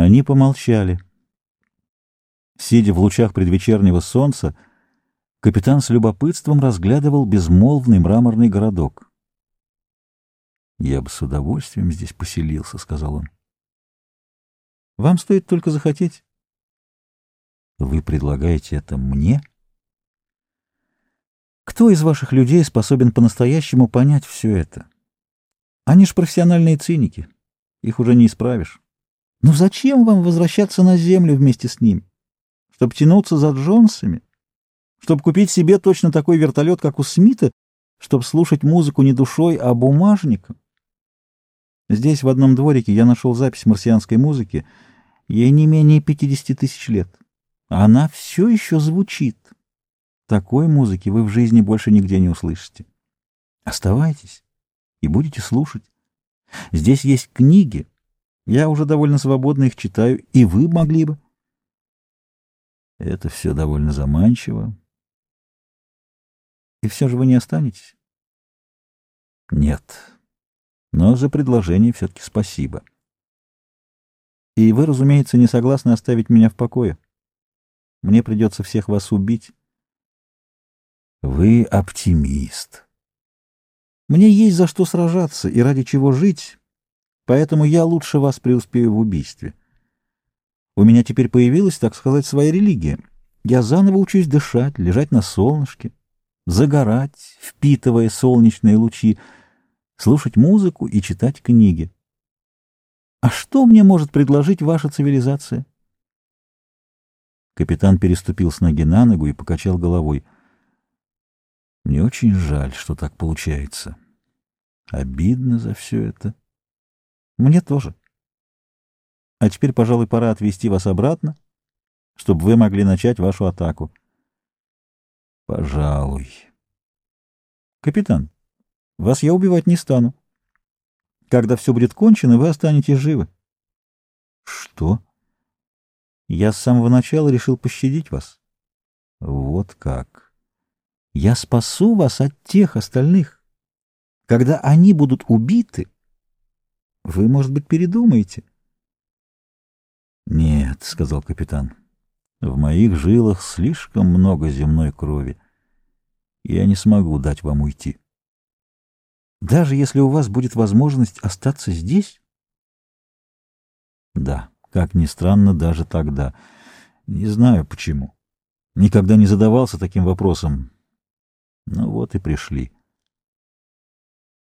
Они помолчали. Сидя в лучах предвечернего солнца, капитан с любопытством разглядывал безмолвный мраморный городок. «Я бы с удовольствием здесь поселился», — сказал он. «Вам стоит только захотеть». «Вы предлагаете это мне?» «Кто из ваших людей способен по-настоящему понять все это? Они ж профессиональные циники, их уже не исправишь». Ну зачем вам возвращаться на землю вместе с ними? Чтобы тянуться за Джонсами? Чтобы купить себе точно такой вертолет, как у Смита? Чтобы слушать музыку не душой, а бумажником? Здесь, в одном дворике, я нашел запись марсианской музыки. Ей не менее 50 тысяч лет. Она все еще звучит. Такой музыки вы в жизни больше нигде не услышите. Оставайтесь и будете слушать. Здесь есть книги, я уже довольно свободно их читаю, и вы могли бы. Это все довольно заманчиво. И все же вы не останетесь? Нет. Но за предложение все-таки спасибо. И вы, разумеется, не согласны оставить меня в покое. Мне придется всех вас убить. Вы оптимист. Мне есть за что сражаться и ради чего жить, поэтому я лучше вас преуспею в убийстве. У меня теперь появилась, так сказать, своя религия. Я заново учусь дышать, лежать на солнышке, загорать, впитывая солнечные лучи, слушать музыку и читать книги. А что мне может предложить ваша цивилизация? Капитан переступил с ноги на ногу и покачал головой. Мне очень жаль, что так получается. Обидно за все это. Мне тоже. А теперь, пожалуй, пора отвезти вас обратно, чтобы вы могли начать вашу атаку. Пожалуй. Капитан, вас я убивать не стану. Когда все будет кончено, вы останетесь живы. Что? Я с самого начала решил пощадить вас. Вот как. Я спасу вас от тех остальных. Когда они будут убиты, вы, может быть, передумаете? Нет, — сказал капитан, — в моих жилах слишком много земной крови. Я не смогу дать вам уйти. Даже если у вас будет возможность остаться здесь? Да, как ни странно, даже тогда. Не знаю почему. Никогда не задавался таким вопросом. Ну вот и пришли.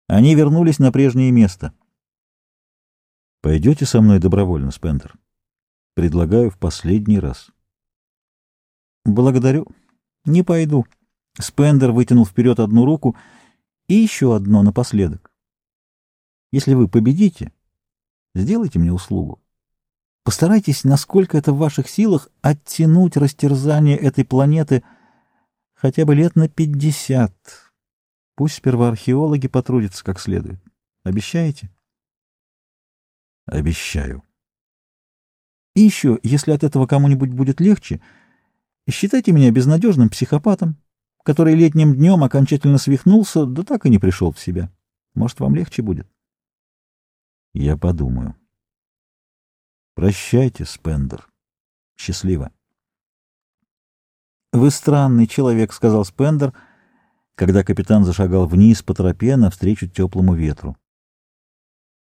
Они вернулись на прежнее место — Пойдете со мной добровольно, Спендер? Предлагаю в последний раз. Благодарю. Не пойду. Спендер вытянул вперед одну руку и еще одно напоследок. Если вы победите, сделайте мне услугу. Постарайтесь, насколько это в ваших силах, оттянуть растерзание этой планеты хотя бы лет на пятьдесят. Пусть сперва археологи потрудятся как следует. Обещаете? Обещаю. И еще, если от этого кому-нибудь будет легче, считайте меня безнадежным психопатом, который летним днем окончательно свихнулся, да так и не пришел в себя. Может, вам легче будет? Я подумаю. Прощайте, Спендер. Счастливо. Вы странный человек, — сказал Спендер, когда капитан зашагал вниз по тропе навстречу теплому ветру.